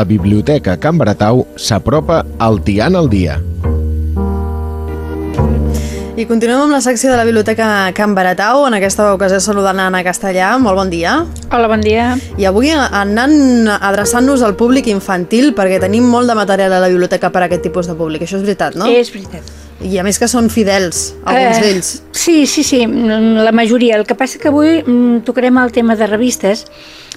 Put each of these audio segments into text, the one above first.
la Biblioteca Can Baratau s'apropa al Tian al dia. I continuem amb la secció de la Biblioteca Can Baratau, en aquesta ocasió saludant Anna Castellà. Molt bon dia. Hola, bon dia. I avui anant adreçant-nos al públic infantil, perquè tenim molt de material a la biblioteca per a aquest tipus de públic. Això és veritat, no? És veritat. I a més que són fidels, alguns Eh, d'ells. Sí, sí, sí, la majoria. El que passa que avui mm, tocarem el tema de revistes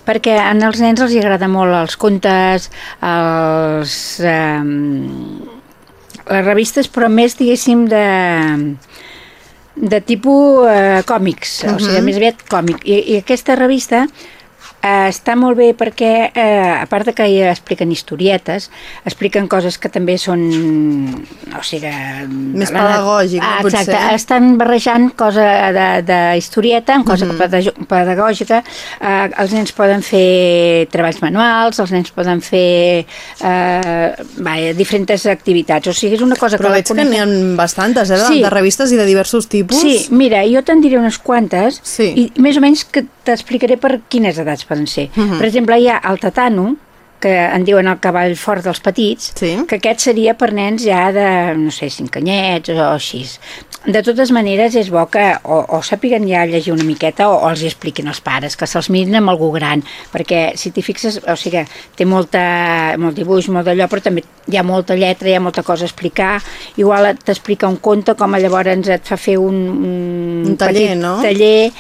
perquè a els nens els agrada molt els contes, els, eh, les revistes, però més, diguéssim, de, de tipus eh, còmics, o sigui, més aviat còmic. I, I aquesta revista eh, està molt bé perquè, eh, a part de que hi expliquen historietes, expliquen coses que també són, o sigui... Més la- pedagògic, no, Ah, Exacte, potser? estan barrejant cosa de, de historieta amb cosa pedago- pedagògica. Eh, els nens poden fer treballs manuals, els nens poden fer eh, vaja, diferents activitats. O sigui, és una cosa Però que... la veig que n'hi ha bastantes, eh, de, Sí. de revistes i de diversos tipus. Sí, mira, jo te'n diré unes quantes Sí. i més o menys que t'explicaré per quines edats poden ser. Mhm. Per exemple, hi ha el tatano, que en diuen el cavall fort dels petits, Sí. que aquest seria per nens ja de, no sé, cinc anyets o així. De totes maneres, és bo que o, o sàpiguen ja llegir una miqueta o, o els hi expliquin als pares, que se'ls mirin amb algú gran, perquè si t'hi fixes, o sigui, té molta, molt dibuix, molt d'allò, però també hi ha molta lletra, hi ha molta cosa a explicar, igual t'explica un conte, com llavors et fa fer un, un, Un taller, petit no? taller,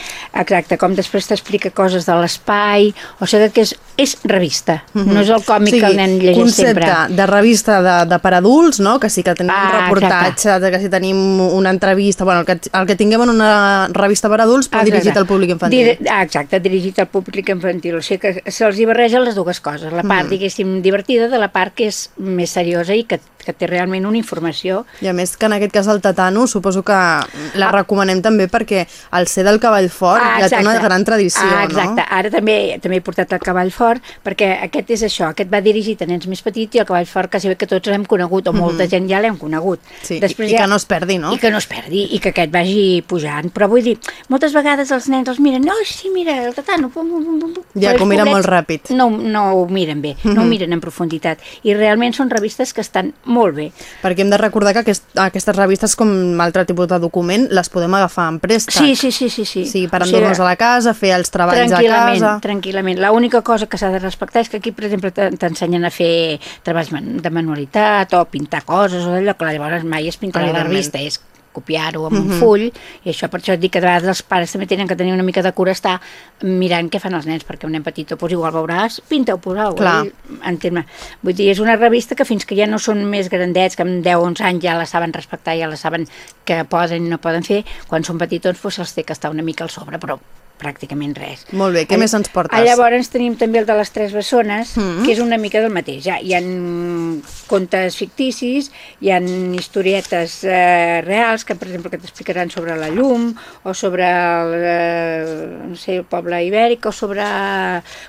exacte, com després t'explica coses de l'espai, o sigui que és, és revista, no és el còmic que el nen llegeix concepte sempre. de revista de, de per adults, no? que sí que tenim un Ah, reportatge, de que si tenim una entrevista, bueno, el que, el que tinguem en una revista per adults, però Exacte. dirigit al públic infantil. Dir, ah, exacte, dirigit al públic infantil. O sigui que se'ls hi barregen les dues coses. La part, diguéssim, divertida de la part que és més seriosa i que, que té realment una informació. I a més que en aquest cas el Tatano suposo que la recomanem també perquè el ser del cavall fort ja té una gran tradició, ah, exacte. no? Ara també també he portat el cavall fort perquè aquest és això, aquest va dirigit a nens més petits i el cavall fort quasi bé que tots l'hem conegut o molta gent ja l'hem conegut. Sí, i- i que no es perdi, no? I que no es perdi i que aquest vagi pujant. Però vull dir, moltes vegades els nens els miren, no, sí, mira, el tatano, pum, pum, pum, pum. Ja, que ho miren molt ràpid. No, no ho miren bé, no ho miren en profunditat. I realment són revistes que estan molt bé. Perquè hem de recordar que aquest, aquestes revistes, com altre tipus de document, les podem agafar en préstec. Sí, sí, sí, sí. sí. Sí, per O sigui, endur-nos a la casa, fer els treballs a casa... tranquil·lament. L'única cosa que s'ha de respectar és que aquí, per exemple, te- t'ensenyen a fer treballs de manualitat o pintar coses o d'allò, que llavors mai es pintarà la revista, és copiar-ho amb un full, i això per això et dic que de vegades els pares també tenen que tenir una mica de cura estar mirant què fan els nens, perquè un nen petit doncs igual veuràs, pinta-ho, posa-ho, eh? entén-me. Vull dir, és una revista que fins que ja no són més grandets, que amb 10-11 anys ja la saben respectar, ja la saben que poden i no poden fer, quan són petitons doncs se'ls té que estar una mica al sobre, però pràcticament res. Molt bé, què més ens portes? Ah, Llavors tenim també el de les tres bessones, Mm. que és una mica del mateix. Ja, hi ha contes ficticis, hi ha historietes eh, reals, que per exemple que t'explicaran sobre la llum, o sobre el, eh, no sé, el poble ibèric, o sobre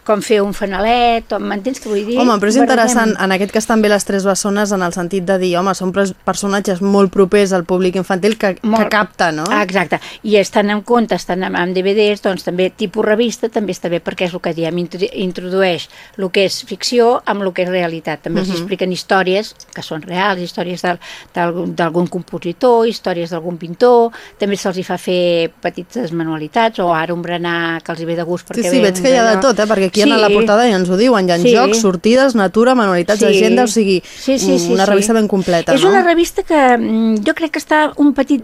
com fer un fanalet, o m'entens què vull dir? Home, però és interessant, en aquest cas també les tres bessones, en el sentit de dir, home, són personatges molt propers al públic infantil que, que Molt. capta, no? Ah, exacte. I estan en compte, estan amb, amb DVDs, doncs també tipus revista també està bé perquè és el que diem, intro- introdueix el que és ficció amb el que és realitat. També Mhm. els expliquen històries que són reals, històries d'algun compositor, històries d'algun pintor, també se'ls hi fa fer petites manualitats o ara un berenar que els hi ve de gust Sí, perquè sí, ve veig que hi ha de tot, eh? perquè aquí sí. a la portada ja ens ho diuen, hi ha Sí. jocs, sortides, natura, manualitats, Sí. agenda, o sigui, sí, sí, sí, una sí. revista ben completa, És no? una revista que mm, jo crec que està un petit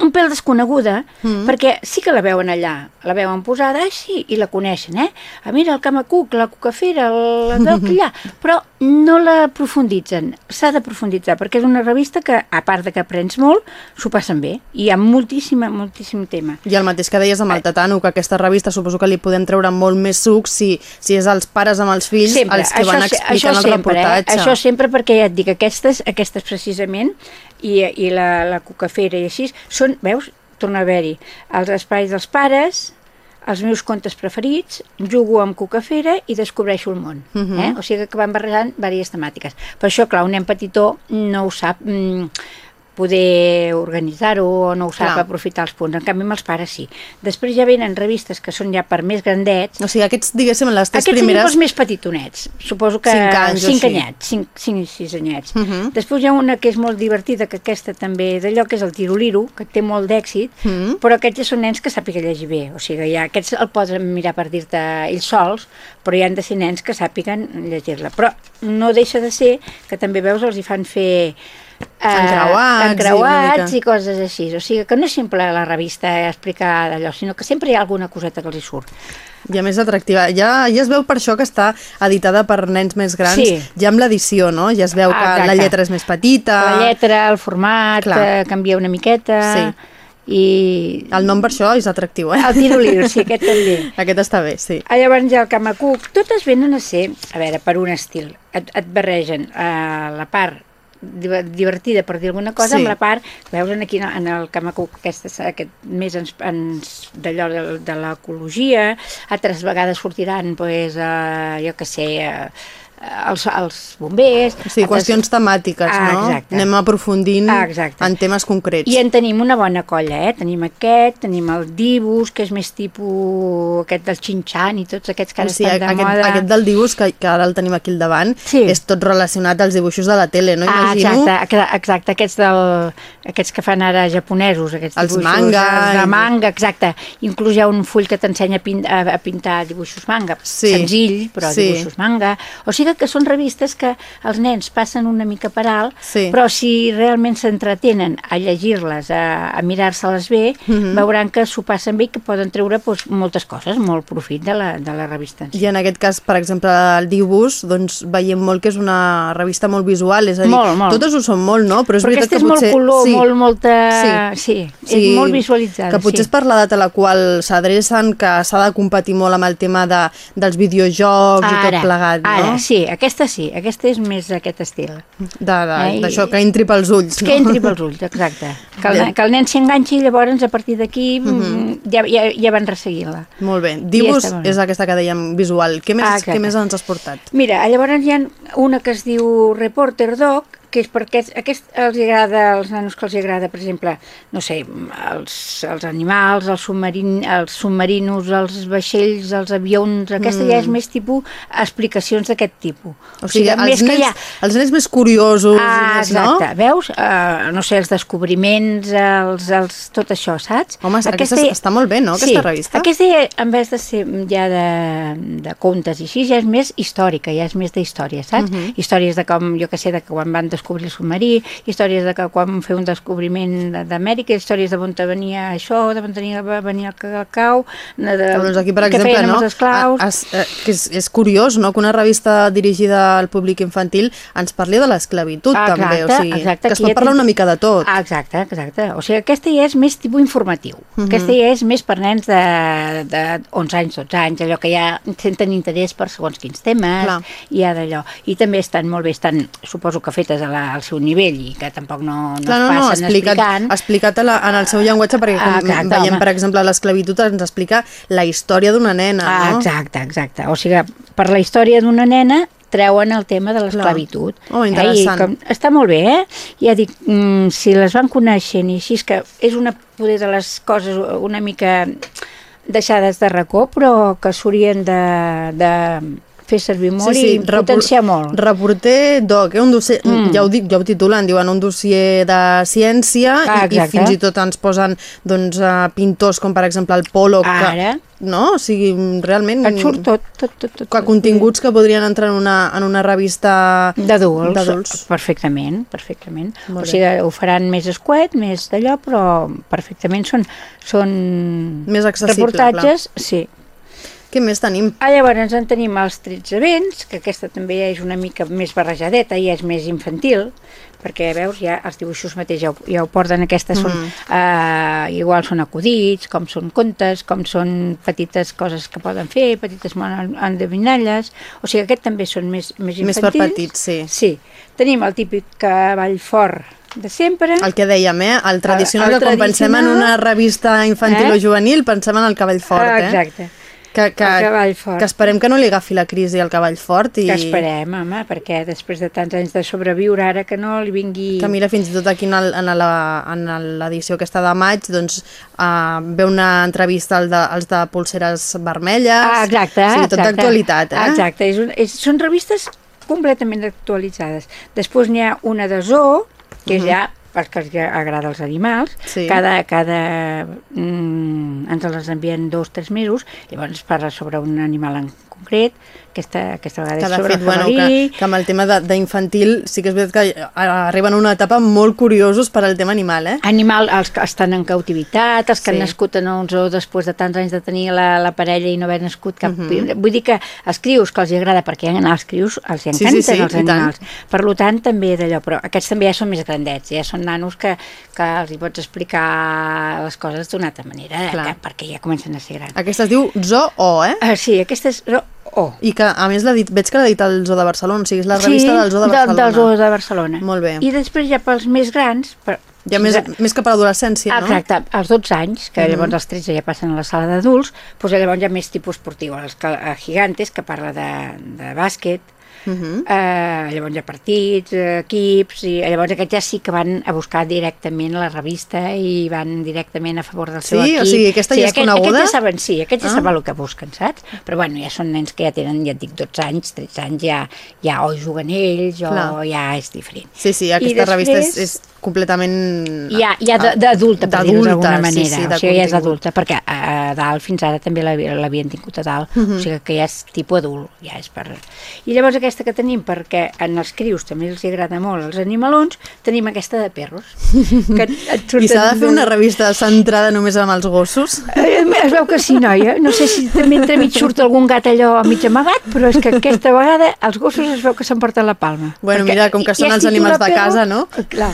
un pèl desconeguda, mm. perquè sí que la veuen allà, la veuen posada així i la coneixen, eh? Ah, mira, el Camacuc, la Cucafera, la veu que allà, però no la profunditzen. S'ha de profunditzar, perquè és una revista que, a part de que aprens molt, s'ho passen bé. I hi ha moltíssima, moltíssim tema. I el mateix que deies amb el Tatano, que aquesta revista suposo que li podem treure molt més suc si, si és els pares amb els fills els que van se- explicant el sempre, reportatge. Eh? Això sempre perquè ja et dic, aquestes, aquestes precisament, i, i la, la cucafera i així, són, veus, torna a haver-hi els espais dels pares, els meus contes preferits, jugo amb cucafera i descobreixo el món. Mhm. eh? O sigui que van barrejant diverses temàtiques. Per això, clar, un nen petitó no ho sap... Mm, poder organitzar-ho o no ho sap Clar. aprofitar els punts. En canvi, amb els pares sí. Després ja venen revistes que són ja per més grandets, O sigui, aquests, diguéssim, les tres aquests primeres... són els més petitonets, suposo que Cinc anys o cinc així. anyets, cinc, cinc, sis anyets. Uh -huh. Després hi ha una que és molt divertida, que aquesta també d'allò, que és el tiroliro, que té molt d'èxit, Mhm. però aquests ja són nens que sàpiguen llegir bé, o sigui, ja aquests el poden mirar per dir-te ells sols, però hi han de ser nens que sàpiguen llegir-la. Però no deixa de ser que també veus els hi fan fer eh, Encreuats i encreuats mica. i coses així. O sigui, que no és simple la revista explicar d'allò, sinó que sempre hi ha alguna coseta que els hi surt. I a més atractiva. Ja, ja es veu per això que està editada per nens més grans, Sí. ja amb l'edició, no? Ja es veu que Exacte. la lletra és més petita. La lletra, el format, Clar. eh, canvia una miqueta... Sí. I... El nom per això és atractiu, eh? El tiroliro, sí, aquest també. Aquest està bé, sí. Ah, Llavors ha el Kamacook, totes venen a ser, a veure, per un estil. Et, et barregen eh, la part divertida, per dir alguna cosa, Sí. amb la part, veus aquí en el Kamacook, aquest, aquest més ens, ens, d'allò de, de l'ecologia, altres vegades sortiran, pues, eh, jo que sé, eh, els, els bombers... O sigui, altres- qüestions temàtiques, Ah, no? exacte. Anem aprofundint Ah, exacte. en temes concrets. I en tenim una bona colla, eh? Tenim aquest, tenim el Dibus, que és més tipus aquest del Xinxan i tots aquests que ara sí, estan de aquest, moda. aquest del dibuix, que, que ara el tenim aquí al davant, Sí. és tot relacionat als dibuixos de la tele, no? Ah, Imagino. exacte, exa- exacte, aquests, del, aquests que fan ara japonesos, aquests Els dibuixos. manga Els de manga, exacte. Inclús hi ha un full que t'ensenya a, pin, a, a pintar dibuixos manga, Sí. senzill, però Sí. dibuixos manga. O sigui que són revistes que els nens passen una mica per alt, Sí. però si realment s'entretenen a llegir-les, a, a mirar-se-les bé, Mhm. veuran que s'ho passen bé i que poden treure doncs, moltes coses, molt profit de la, de la revista. I en aquest cas, per exemple, el Dibuix, doncs veiem molt que és una revista molt visual, és a dir, Molt, molt. totes ho són molt, no? Però és Però veritat que és molt potser... color, sí. molt, molta... Sí, és molt visualitzada. Que potser sí. és per l'edat a la qual s'adrecen, que s'ha de competir molt amb el tema de, dels videojocs i tot plegat, no? Ara, sí, aquesta sí, aquesta és més aquest estil. Eh, D'això, i- que entri pels ulls, no? Que entri pels ulls, exacte. Que el, Bé. que el nen s'hi enganxi i llavors a partir d'aquí Mhm. mm, ja, ja, ja van resseguint-la. Molt bé. Molt bé. és aquesta que dèiem visual. Què més, Ah, exacte. què més ens has portat? Mira, llavors hi ha una que es diu Reporter Dog, que és perquè aquest, els agrada, als nanos que els agrada, per exemple, no sé, els, els animals, els, submarin, els submarinos, els vaixells, els avions, aquesta ja és més tipus explicacions d'aquest tipus. Mm. O sigui, els, més que nens, hi ha... els nens més curiosos, Ah, més, exacte, no? veus? Uh, no sé, els descobriments, els, els, tot això, saps? Home, aquesta està molt bé, no, aquesta sí, revista? aquesta, en vez de ser ja de, de contes i així, ja és més històrica, ja és més d'història, saps? Mhm. Històries de com, jo que sé, de que quan van descobrir el submarí, històries de que quan fer un descobriment de- d'Amèrica, històries de on venia això, de on tenia, va venir el cacau, de, de, Doncs aquí, per exemple, feien amb no? els esclaus... A- es- eh, que és, és curiós, no?, que una revista dirigida al públic infantil ens parli de l'esclavitud, Ah, també, o exacte, sigui, exacte, que es pot ja parlar tens- una mica de tot. Ah, exacte, exacte. O sigui, aquesta ja és més tipus informatiu. Mhm. Aquesta ja és més per nens de, de 11 anys, 12 anys, allò que ja senten interès per segons quins temes, Clar. i ha d'allò. I també estan molt bé, estan, suposo que fetes a la, al seu nivell i que tampoc no, no Clar, es no, no, passen explicat, explicant. explicat la, en el seu llenguatge, perquè com Ah, exacte, veiem, home. per exemple, l'esclavitud ens explica la història d'una nena, Ah, no? exacte, exacte. O sigui, per la història d'una nena treuen el tema de l'esclavitud. Oh, Eh, i interessant. com, està molt bé, eh? Ja dic, mm, si les van coneixent i així, és que és una poder de les coses una mica deixades de racó, però que s'haurien de, de fer servir molt i repor- potenciar molt. Reporter doc, eh? un dossier, Mm. ja, ho dic, ja ho titulen, diuen un dossier de ciència Ah, i, i fins i tot ens posen doncs, uh, pintors com per exemple el Pollock, Ara. que, no? O sigui, realment... Et surt tot, tot, tot. tot, que tot. continguts que podrien entrar en una, en una revista D'adults, perfectament, perfectament. Molt o bé. sigui, ho faran més escuet, més d'allò, però perfectament són, són Més accessible, reportatges, sí. Què més tenim? Ah, llavors en tenim els 13 vents, que aquesta també és una mica més barrejadeta, ja és més infantil, perquè veus, ja els dibuixos mateix ja ho, ja ho porten, aquestes són, Mm. eh, igual són acudits, com són contes, com són petites coses que poden fer, petites endevinalles, o sigui, aquest també són més, més Més per infantils. petits, sí. Sí, tenim el típic cavall fort de sempre. El que dèiem, eh? El tradicional El que quan pensem en tradicional. una revista infantil Eh? o juvenil pensem en el cavall fort, Ah, eh? Exacte. Que, que, El cavall fort. que esperem que no li agafi la crisi al cavall fort i Que esperem, home, perquè després de tants anys de sobreviure, ara que no li vingui... que mira fins i tot aquí en en l'edició aquesta de maig doncs uh, ve una entrevista al de, als de pulseres vermelles Ah, exacte. o sigui, tot d'actualitat eh? Exacte, és un, és, són revistes completament actualitzades. Després n'hi ha una de zoo, que és ja perquè els agrada els animals. Sí. cada, cada mm, ens les envien dos o tres mesos, llavors parla sobre un animal en concret, aquesta, aquesta vegada que és sobre fet, bueno, que, que amb el tema de- d'infantil sí que és veritat que arriben a una etapa molt curiosos per al tema animal, eh? Animal, els que estan en cautivitat, els que Sí. han nascut en un zoo després de tants anys de tenir la, la parella i no haver nascut cap... Mhm. Vull dir que els crius, que els agrada, perquè els crius, els hi Sí, encanten sí, sí, els animals. Per lo tant, també d'allò, però aquests també ja són més grandets, ja són nanos que, que els hi pots explicar les coses d'una altra manera, Clar. que, perquè ja comencen a ser grans. Aquesta es diu Zoo O, eh? Ah, sí, aquesta és... Oh. I que, a més, l'ha dit, veig que l'ha dit el Zoo de Barcelona, o sigui, és la revista del Zoo de Barcelona. del Zoo de Barcelona. Molt bé. I després ja pels més grans... Per, Ja més, més cap a l'adolescència, no? Exacte, als 12 anys, que Mhm. llavors els 13 ja passen a la sala d'adults, doncs llavors ja més tipus esportiu, els que, Gigantes, que parla de, de bàsquet, Mhm. eh, llavors hi ha partits, eh, equips, i llavors aquests ja sí que van a buscar directament la revista i van directament a favor del seu Sí? O equip. sigui, aquesta ja és aquest, coneguda? Aquests ja saben, sí, aquests ja Ah. saben el que busquen, saps? Però bueno, ja són nens que ja tenen, ja et dic, 12 anys, 13 anys, ja, ja o juguen ells o Clar. ja és diferent. Sí, sí, I aquesta revista és, després- és completament... Ja, ja d'adulta, per dir-ho d'alguna manera. sí, sí, o sigui, ja és adulta, perquè a, dalt fins ara també l'havi- l'havien tingut a dalt, Mhm. o sigui que ja és tipus adult, ja és per... I llavors aquesta que tenim, perquè en els crius també els agrada molt els animalons, tenim aquesta de perros. Que et, I s'ha de fer una revista centrada només amb els gossos? Eh, Es veu que sí, noia. No sé si també entremig surt algun gat allò mig amagat, però és que aquesta vegada els gossos es veu que s'emporten la palma. Bueno, Perquè mira, com que són els animals de casa, no? Clar.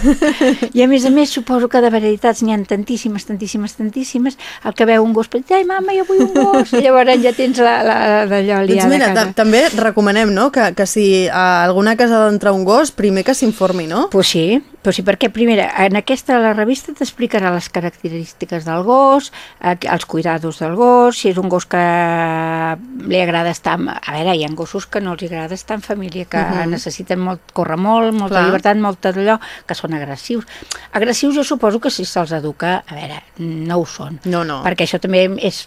I a més a més, suposo que de veritats n'hi ha tantíssimes, tantíssimes, tantíssimes, el que veu un gos ai, mama, jo vull un gos, i llavors ja tens la, la, d'allò Doncs liada mira, a casa. ta- també recomanem, no?, que, que si a alguna casa d'entrar un gos, primer que s'informi, no? Pues sí, pues sí, perquè primera, en aquesta la revista t'explicarà les característiques del gos, eh, els cuidados del gos, si és un gos que li agrada estar... Amb... A veure, hi ha gossos que no els agrada estar en família, que necessiten molt, córrer molt, molta Clar. llibertat, molt d'allò, que són agressius. Agressius jo suposo que si se'ls educa, a veure, no ho són. No, no. Perquè això també és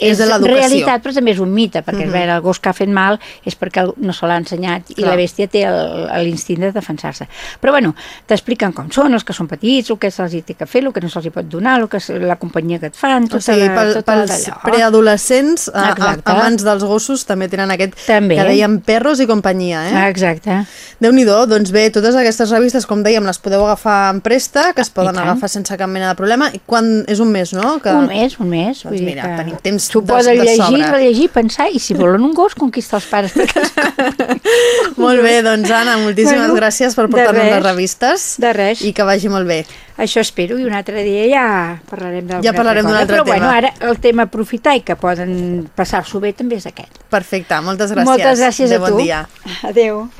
És de l'educació. realitat, però també és un mite, perquè mm -hmm. el gos que ha fet mal és perquè no se l'ha ensenyat i Clar. la bèstia té l'instint de defensar-se. Però bueno, t'expliquen com són, els que són petits, el que se'ls té que fer, el que no se'ls pot donar, el que és la companyia que et fan, tota O sigui, la, pel, tota pels d'allò. preadolescents, a, a, Exacte. amants dels gossos, també tenen aquest També. que dèiem perros i companyia, eh? Ah, Exacte. Déu-n'hi-do, doncs bé, totes aquestes revistes, com dèiem, les podeu agafar en presta, que es poden agafar sense cap mena de problema. I quan és un mes, no? Que... Un mes, un mes. Doncs mira, tenim temps S'ho de- poden de llegir, sobre. rellegir, pensar, i si volen un gos, conquistar els pares. Perquè els Molt bé, doncs Anna, moltíssimes Bueno, gràcies per portar-nos les revistes. De res. I que vagi molt bé. Això espero, i un altre dia ja parlarem d'alguna Ja parlarem d'un altre. Però tema. bueno, ara el tema aprofitar i que poden passar-s'ho bé també és aquest. Perfecte, moltes gràcies. Moltes gràcies Adéu, a tu. Bon dia. Adéu.